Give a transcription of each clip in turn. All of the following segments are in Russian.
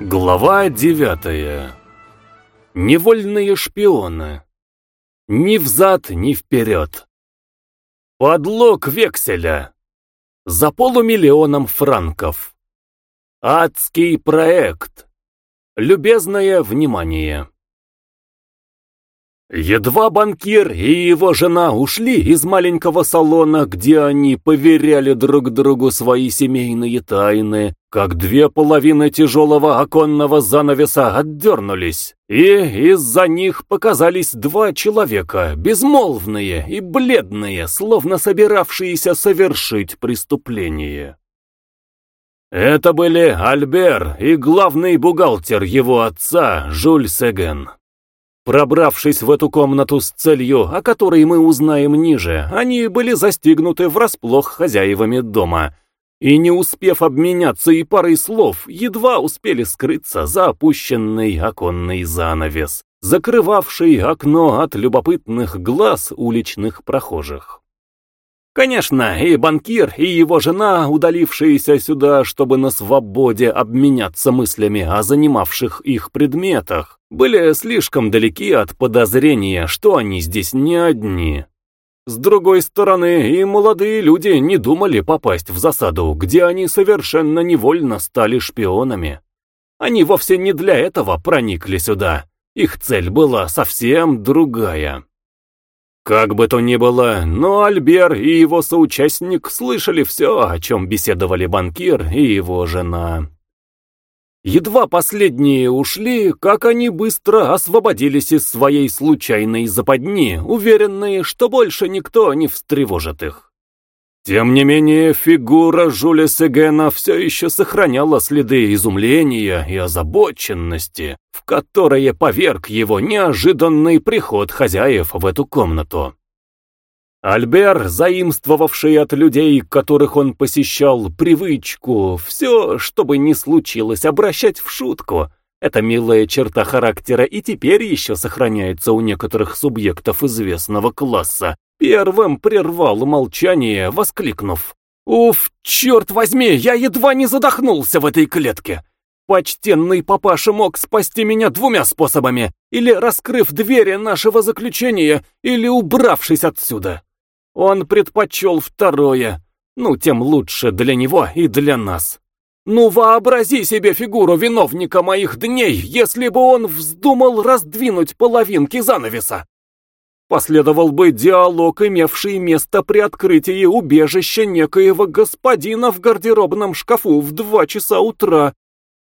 Глава девятая. Невольные шпионы. Ни взад, ни вперед. Подлог векселя. За полумиллионом франков. Адский проект. Любезное внимание. Едва банкир и его жена ушли из маленького салона, где они поверяли друг другу свои семейные тайны, как две половины тяжелого оконного занавеса отдернулись, и из-за них показались два человека, безмолвные и бледные, словно собиравшиеся совершить преступление. Это были Альбер и главный бухгалтер его отца, Жюль Сеген. Пробравшись в эту комнату с целью, о которой мы узнаем ниже, они были застигнуты врасплох хозяевами дома, и не успев обменяться и парой слов, едва успели скрыться за опущенный оконный занавес, закрывавший окно от любопытных глаз уличных прохожих. Конечно, и банкир, и его жена, удалившиеся сюда, чтобы на свободе обменяться мыслями о занимавших их предметах, были слишком далеки от подозрения, что они здесь не одни. С другой стороны, и молодые люди не думали попасть в засаду, где они совершенно невольно стали шпионами. Они вовсе не для этого проникли сюда. Их цель была совсем другая. Как бы то ни было, но Альбер и его соучастник слышали все, о чем беседовали банкир и его жена. Едва последние ушли, как они быстро освободились из своей случайной западни, уверенные, что больше никто не встревожит их. Тем не менее, фигура Жюля Сегена все еще сохраняла следы изумления и озабоченности, в которые поверг его неожиданный приход хозяев в эту комнату. Альбер, заимствовавший от людей, которых он посещал, привычку, все, что бы ни случилось, обращать в шутку, эта милая черта характера и теперь еще сохраняется у некоторых субъектов известного класса, Первым прервал молчание, воскликнув. «Уф, черт возьми, я едва не задохнулся в этой клетке! Почтенный папаша мог спасти меня двумя способами, или раскрыв двери нашего заключения, или убравшись отсюда. Он предпочел второе, ну, тем лучше для него и для нас. Ну, вообрази себе фигуру виновника моих дней, если бы он вздумал раздвинуть половинки занавеса. Последовал бы диалог, имевший место при открытии убежища некоего господина в гардеробном шкафу в два часа утра.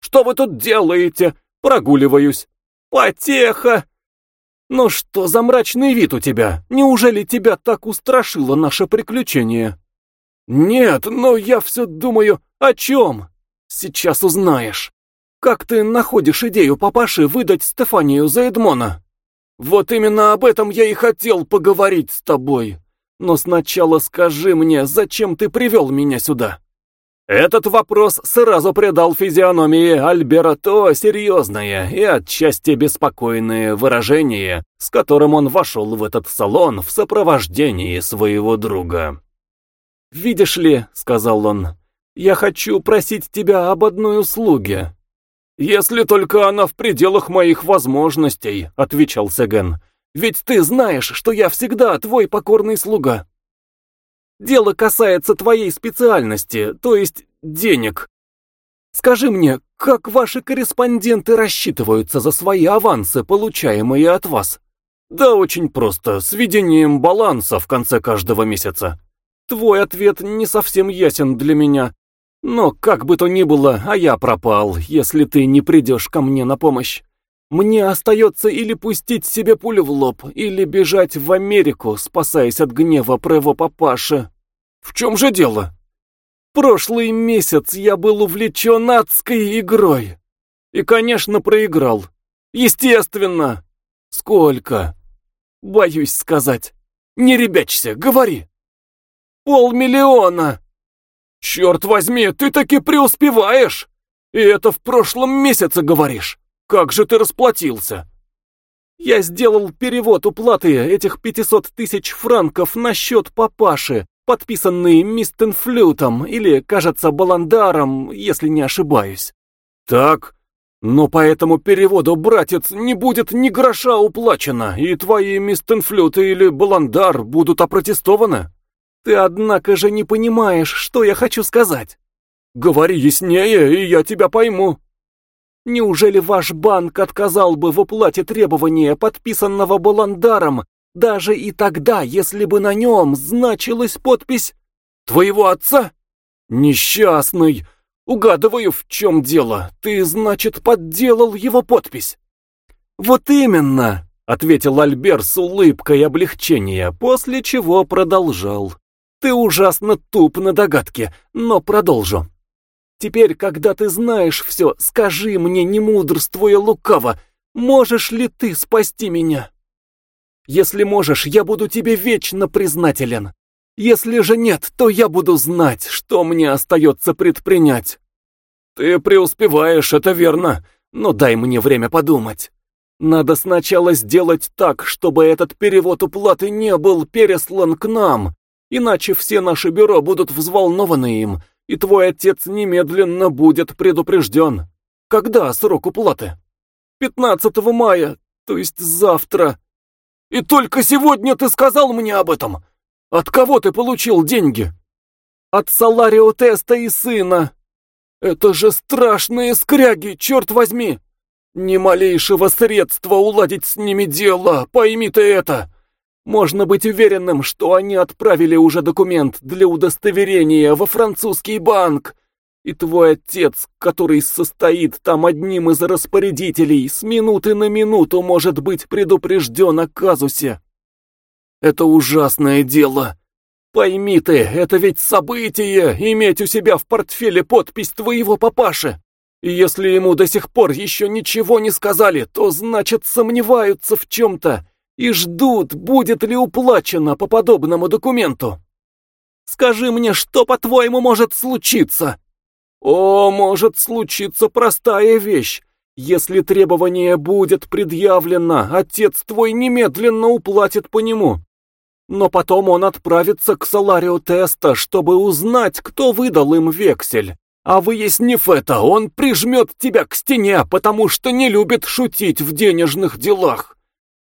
«Что вы тут делаете?» «Прогуливаюсь». «Потеха!» «Ну что за мрачный вид у тебя? Неужели тебя так устрашило наше приключение?» «Нет, но я все думаю, о чем?» «Сейчас узнаешь. Как ты находишь идею папаши выдать Стефанию за Эдмона?» Вот именно об этом я и хотел поговорить с тобой. Но сначала скажи мне, зачем ты привел меня сюда? Этот вопрос сразу придал физиономии Альбера то серьезное и отчасти беспокойное выражение, с которым он вошел в этот салон в сопровождении своего друга. «Видишь ли», — сказал он, — «я хочу просить тебя об одной услуге». «Если только она в пределах моих возможностей», — отвечал Сеген. «Ведь ты знаешь, что я всегда твой покорный слуга». «Дело касается твоей специальности, то есть денег. Скажи мне, как ваши корреспонденты рассчитываются за свои авансы, получаемые от вас?» «Да очень просто, с ведением баланса в конце каждого месяца». «Твой ответ не совсем ясен для меня. Но как бы то ни было, а я пропал, если ты не придешь ко мне на помощь. Мне остается или пустить себе пулю в лоб, или бежать в Америку, спасаясь от гнева Прево папаши. В чем же дело? Прошлый месяц я был увлечен адской игрой. И, конечно, проиграл. Естественно. Сколько? Боюсь сказать. Не ребячься, говори. Полмиллиона. «Черт возьми, ты таки преуспеваешь! И это в прошлом месяце говоришь! Как же ты расплатился?» «Я сделал перевод уплаты этих 500 тысяч франков на счет папаши, подписанный Мистенфлютом или, кажется, Баландаром, если не ошибаюсь». «Так, Но по этому переводу, братец, не будет ни гроша уплачено, и твои мистенфлюты или баландар будут опротестованы. Ты, однако же, не понимаешь, что я хочу сказать. Говори яснее, и я тебя пойму. Неужели ваш банк отказал бы в уплате требования, подписанного Баландаром, даже и тогда, если бы на нем значилась подпись твоего отца? Несчастный! Угадываю, в чем дело. Ты, значит, подделал его подпись. Вот именно, ответил Альбер с улыбкой облегчения, после чего продолжал. Ты ужасно туп на догадке, но продолжу. Теперь, когда ты знаешь все, скажи мне, не мудрствуя лукаво, можешь ли ты спасти меня? Если можешь, я буду тебе вечно признателен. Если же нет, то я буду знать, что мне остается предпринять. Ты преуспеваешь, это верно, но дай мне время подумать. Надо сначала сделать так, чтобы этот перевод уплаты не был переслан к нам, иначе все наши бюро будут взволнованы им, и твой отец немедленно будет предупрежден. Когда срок уплаты? 15 мая, то есть завтра. И только сегодня ты сказал мне об этом. От кого ты получил деньги? От Саларио Теста и сына. Это же страшные скряги, черт возьми. Ни малейшего средства уладить с ними дело, пойми ты это. Можно быть уверенным, что они отправили уже документ для удостоверения во французский банк. И твой отец, который состоит там одним из распорядителей, с минуты на минуту может быть предупрежден о казусе. Это ужасное дело. Пойми ты, это ведь событие, иметь у себя в портфеле подпись твоего папаши. И если ему до сих пор еще ничего не сказали, то значит сомневаются в чем-то и ждут, будет ли уплачено по подобному документу. Скажи мне, что, по-твоему, может случиться? О, может случиться простая вещь. Если требование будет предъявлено, отец твой немедленно уплатит по нему. Но потом он отправится к Соларио Теста, чтобы узнать, кто выдал им вексель. А выяснив это, он прижмет тебя к стене, потому что не любит шутить в денежных делах.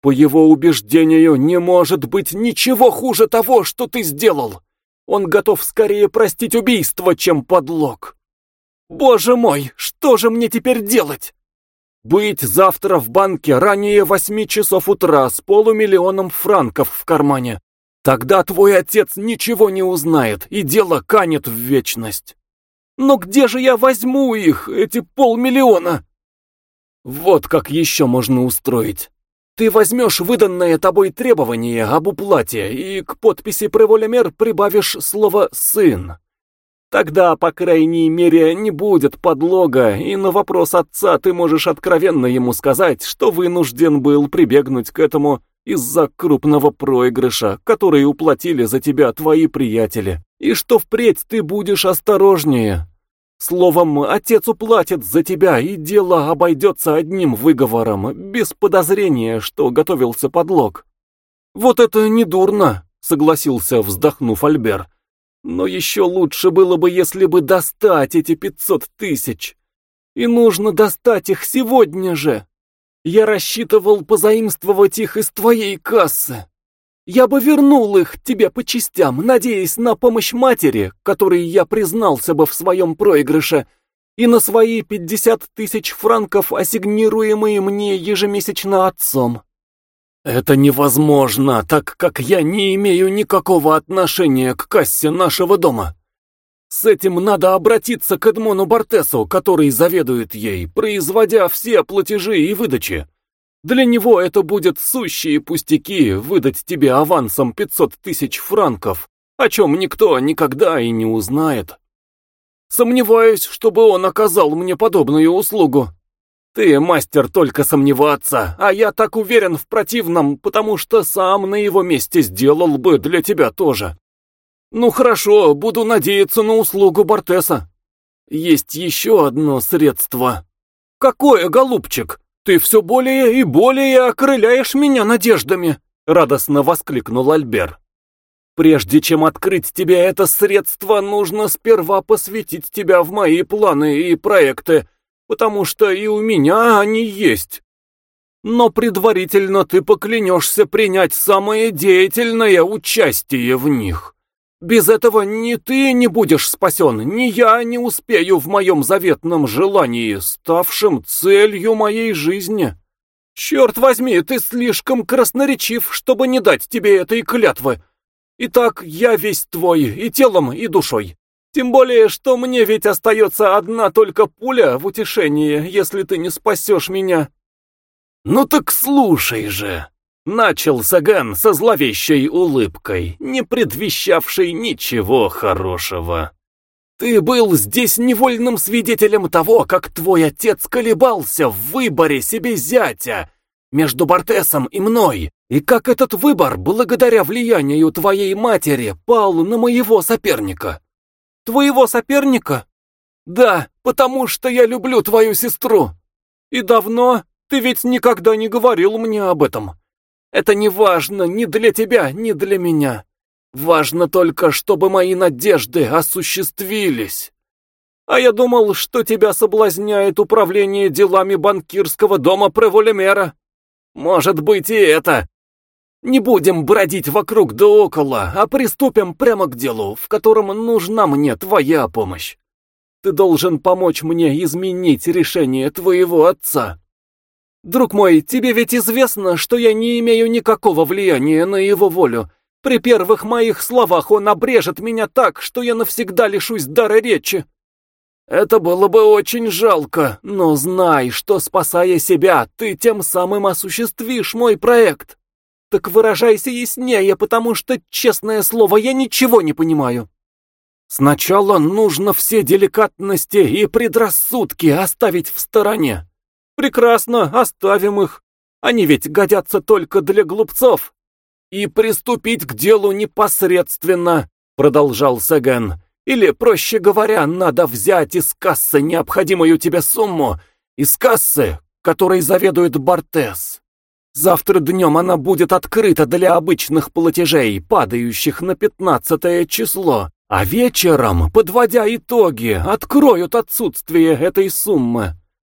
По его убеждению, не может быть ничего хуже того, что ты сделал. Он готов скорее простить убийство, чем подлог. Боже мой, что же мне теперь делать? Быть завтра в банке ранее восьми часов утра с полумиллионом франков в кармане. Тогда твой отец ничего не узнает, и дело канет в вечность. Но где же я возьму их, эти полмиллиона? Вот как еще можно устроить. Ты возьмешь выданное тобой требование об уплате и к подписи преволемер прибавишь слово «сын». Тогда, по крайней мере, не будет подлога, и на вопрос отца ты можешь откровенно ему сказать, что вынужден был прибегнуть к этому из-за крупного проигрыша, который уплатили за тебя твои приятели, и что впредь ты будешь осторожнее. Словом, отец уплатит за тебя, и дело обойдется одним выговором, без подозрения, что готовился подлог. Вот это не дурно, согласился, вздохнув Альбер. Но еще лучше было бы, если бы достать эти пятьсот тысяч. И нужно достать их сегодня же. Я рассчитывал позаимствовать их из твоей кассы. Я бы вернул их тебе по частям, надеясь на помощь матери, которой я признался бы в своем проигрыше, и на свои пятьдесят тысяч франков, ассигнируемые мне ежемесячно отцом. Это невозможно, так как я не имею никакого отношения к кассе нашего дома. С этим надо обратиться к Эдмону Бартесу, который заведует ей, производя все платежи и выдачи. Для него это будет сущие пустяки выдать тебе авансом 500 тысяч франков, о чем никто никогда и не узнает. Сомневаюсь, чтобы он оказал мне подобную услугу. Ты мастер только сомневаться, а я так уверен в противном, потому что сам на его месте сделал бы для тебя тоже. Ну хорошо, буду надеяться на услугу Бартеса. Есть еще одно средство. Какое, голубчик? «Ты все более и более окрыляешь меня надеждами!» — радостно воскликнул Альбер. «Прежде чем открыть тебе это средство, нужно сперва посвятить тебя в мои планы и проекты, потому что и у меня они есть. Но предварительно ты поклянешься принять самое деятельное участие в них. Без этого ни ты не будешь спасен, ни я не успею в моем заветном желании, ставшем целью моей жизни. Черт возьми, ты слишком красноречив, чтобы не дать тебе этой клятвы. Итак, я весь твой, и телом, и душой. Тем более, что мне ведь остается одна только пуля в утешение, если ты не спасешь меня. Ну так слушай же. Начал Саган со зловещей улыбкой, не предвещавшей ничего хорошего. «Ты был здесь невольным свидетелем того, как твой отец колебался в выборе себе зятя между Бартесом и мной, и как этот выбор, благодаря влиянию твоей матери, пал на моего соперника». «Твоего соперника?» «Да, потому что я люблю твою сестру». «И давно? Ты ведь никогда не говорил мне об этом». Это не важно ни для тебя, ни для меня. Важно только, чтобы мои надежды осуществились. А я думал, что тебя соблазняет управление делами банкирского дома Преволемера. Может быть и это. Не будем бродить вокруг да около, а приступим прямо к делу, в котором нужна мне твоя помощь. Ты должен помочь мне изменить решение твоего отца. «Друг мой, тебе ведь известно, что я не имею никакого влияния на его волю. При первых моих словах он обрежет меня так, что я навсегда лишусь дара речи». «Это было бы очень жалко, но знай, что, спасая себя, ты тем самым осуществишь мой проект. Так выражайся яснее, потому что, честное слово, я ничего не понимаю». «Сначала нужно все деликатности и предрассудки оставить в стороне. Прекрасно, оставим их. Они ведь годятся только для глупцов. И приступить к делу непосредственно, продолжал Саган. Или, проще говоря, надо взять из кассы необходимую тебе сумму, из кассы, которой заведует Бортес. Завтра днем она будет открыта для обычных платежей, падающих на пятнадцатое число, а вечером, подводя итоги, откроют отсутствие этой суммы.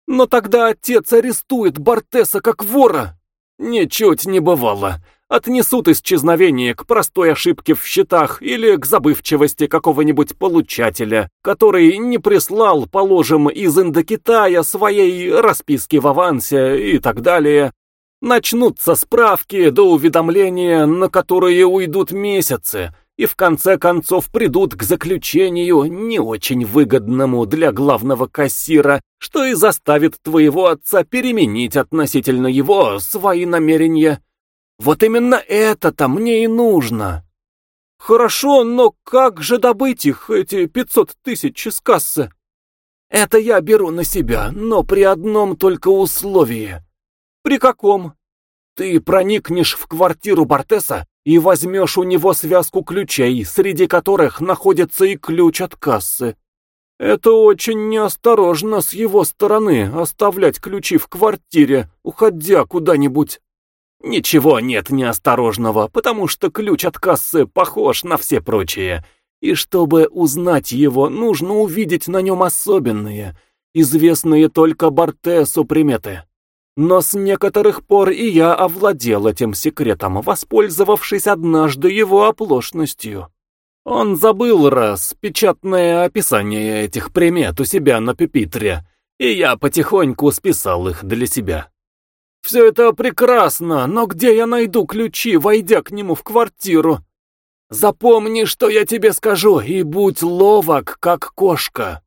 Но тогда отец арестует Бартеса как вора. Ничуть не бывало. Отнесут исчезновение к простой ошибке в счетах или к забывчивости какого-нибудь получателя, который не прислал, положим, из Индокитая своей расписки в авансе и так далее. Начнутся справки до уведомления, на которые уйдут месяцы, и в конце концов придут к заключению, не очень выгодному для главного кассира, что и заставит твоего отца переменить относительно его свои намерения. Вот именно это-то мне и нужно. Хорошо, но как же добыть их, эти пятьсот тысяч из кассы? Это я беру на себя, но при одном только условии. При каком? Ты проникнешь в квартиру Бартеса и возьмешь у него связку ключей, среди которых находится и ключ от кассы. Это очень неосторожно с его стороны оставлять ключи в квартире, уходя куда-нибудь. Ничего нет неосторожного, потому что ключ от кассы похож на все прочие. И чтобы узнать его, нужно увидеть на нем особенные, известные только Бартесу приметы. Но с некоторых пор и я овладел этим секретом, воспользовавшись однажды его оплошностью. Он забыл раз печатное описание этих примет у себя на пепитре, и я потихоньку списал их для себя. Все это прекрасно, но где я найду ключи, войдя к нему в квартиру? Запомни, что я тебе скажу, и будь ловок, как кошка.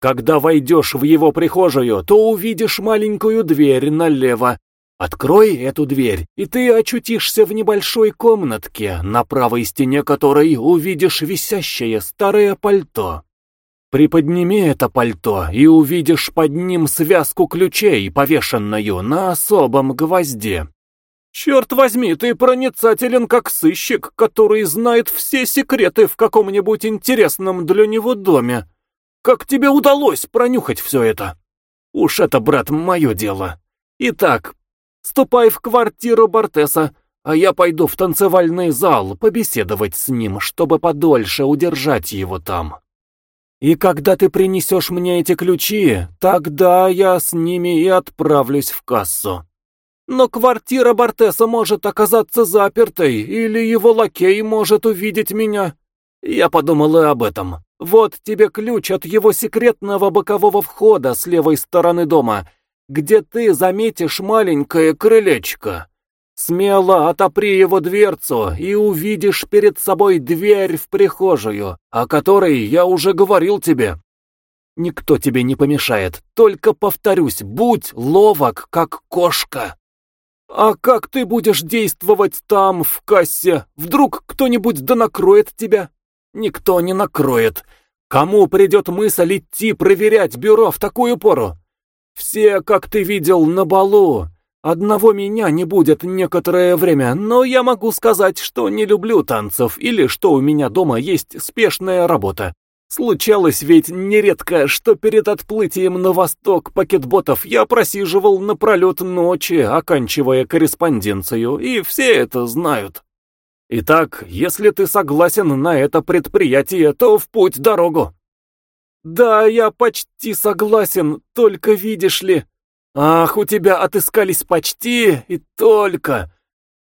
Когда войдешь в его прихожую, то увидишь маленькую дверь налево. Открой эту дверь, и ты очутишься в небольшой комнатке, на правой стене которой увидишь висящее старое пальто. Приподними это пальто и увидишь под ним связку ключей, повешенную на особом гвозде. Черт возьми, ты проницателен как сыщик, который знает все секреты в каком-нибудь интересном для него доме. Как тебе удалось пронюхать все это? Уж это, брат, мое дело. Итак, ступай в квартиру Бортеса, а я пойду в танцевальный зал побеседовать с ним, чтобы подольше удержать его там. И когда ты принесешь мне эти ключи, тогда я с ними и отправлюсь в кассу. Но квартира Бортеса может оказаться запертой, или его лакей может увидеть меня. Я подумал и об этом. Вот тебе ключ от его секретного бокового входа с левой стороны дома, где ты заметишь маленькое крылечко. Смело отопри его дверцу и увидишь перед собой дверь в прихожую, о которой я уже говорил тебе. Никто тебе не помешает, только повторюсь, будь ловок, как кошка. А как ты будешь действовать там, в кассе? Вдруг кто-нибудь да накроет тебя? Никто не накроет. Кому придет мысль идти проверять бюро в такую пору? Все, как ты видел, на балу. Одного меня не будет некоторое время, но я могу сказать, что не люблю танцев или что у меня дома есть спешная работа. Случалось ведь нередко, что перед отплытием на восток пакетботов я просиживал напролет ночи, оканчивая корреспонденцию, и все это знают. Итак, если ты согласен на это предприятие, то в путь дорогу. Да, я почти согласен, только видишь ли... Ах, у тебя отыскались почти и только.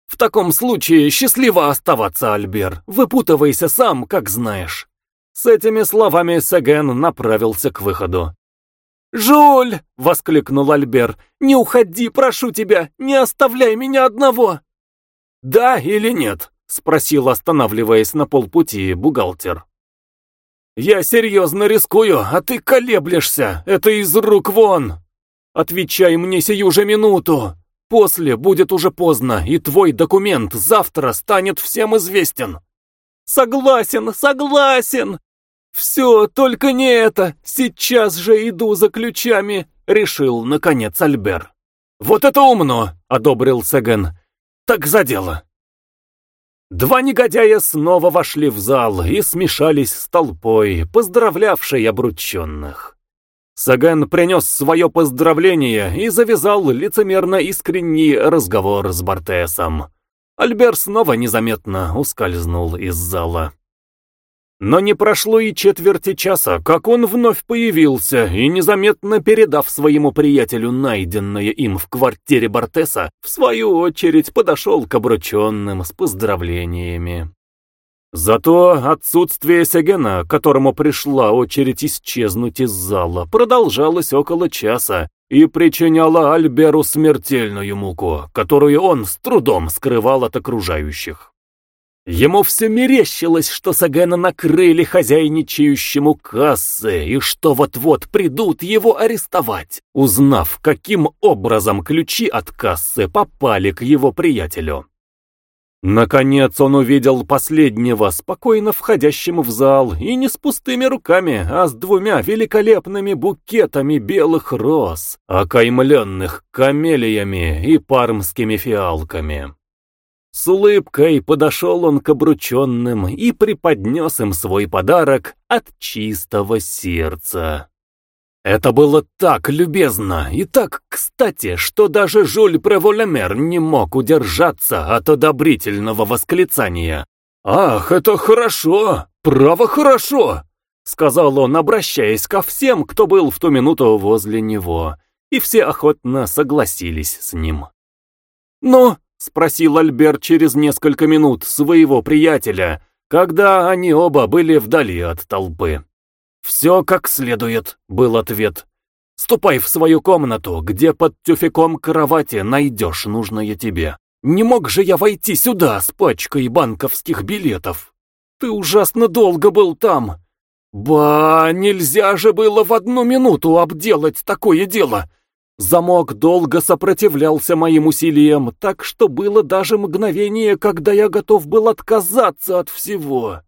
В таком случае счастливо оставаться, Альбер. Выпутывайся сам, как знаешь. С этими словами Сеген направился к выходу. «Жуль!» — воскликнул Альбер. «Не уходи, прошу тебя! Не оставляй меня одного!» «Да или нет?» — спросил, останавливаясь на полпути, бухгалтер. «Я серьезно рискую, а ты колеблешься! Это из рук вон!» Отвечай мне сию же минуту. После будет уже поздно, и твой документ завтра станет всем известен. Согласен, согласен. Все, только не это. Сейчас же иду за ключами, решил, наконец, Альбер. Вот это умно, одобрил Сеген. Так за дело. Два негодяя снова вошли в зал и смешались с толпой, поздравлявшей обрученных. Саган принес свое поздравление и завязал лицемерно искренний разговор с Бартесом. Альбер снова незаметно ускользнул из зала. Но не прошло и четверти часа, как он вновь появился и, незаметно передав своему приятелю найденное им в квартире Бартеса, в свою очередь подошел к обрученным с поздравлениями. Зато отсутствие Сегена, которому пришла очередь исчезнуть из зала, продолжалось около часа и причиняло Альберу смертельную муку, которую он с трудом скрывал от окружающих. Ему все мерещилось, что Сагена накрыли хозяйничающему кассы, и что вот-вот придут его арестовать, узнав, каким образом ключи от кассы попали к его приятелю. Наконец он увидел последнего, спокойно входящим в зал, и не с пустыми руками, а с двумя великолепными букетами белых роз, окаймленных камелиями и пармскими фиалками. С улыбкой подошел он к обрученным и преподнес им свой подарок от чистого сердца. Это было так любезно и так кстати, что даже Жюль Преволемер не мог удержаться от одобрительного восклицания. «Ах, это хорошо! Право хорошо!» — сказал он, обращаясь ко всем, кто был в ту минуту возле него, и все охотно согласились с ним. «Ну?» — спросил Альберт через несколько минут своего приятеля, когда они оба были вдали от толпы. «Все как следует», — был ответ. «Ступай в свою комнату, где под тюфяком кровати найдешь нужное тебе. Не мог же я войти сюда с пачкой банковских билетов? Ты ужасно долго был там. Ба, нельзя же было в одну минуту обделать такое дело. Замок долго сопротивлялся моим усилиям, так что было даже мгновение, когда я готов был отказаться от всего».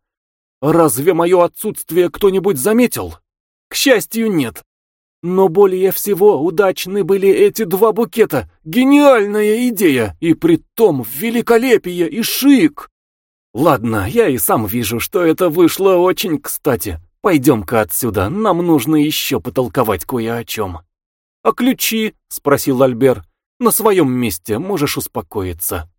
Разве мое отсутствие кто-нибудь заметил? К счастью, нет. Но более всего удачны были эти два букета. Гениальная идея, и притом великолепие и шик. Ладно, я и сам вижу, что это вышло очень кстати. Пойдем-ка отсюда, нам нужно еще потолковать кое о чем. «А ключи?» — спросил Альбер. «На своем месте можешь успокоиться».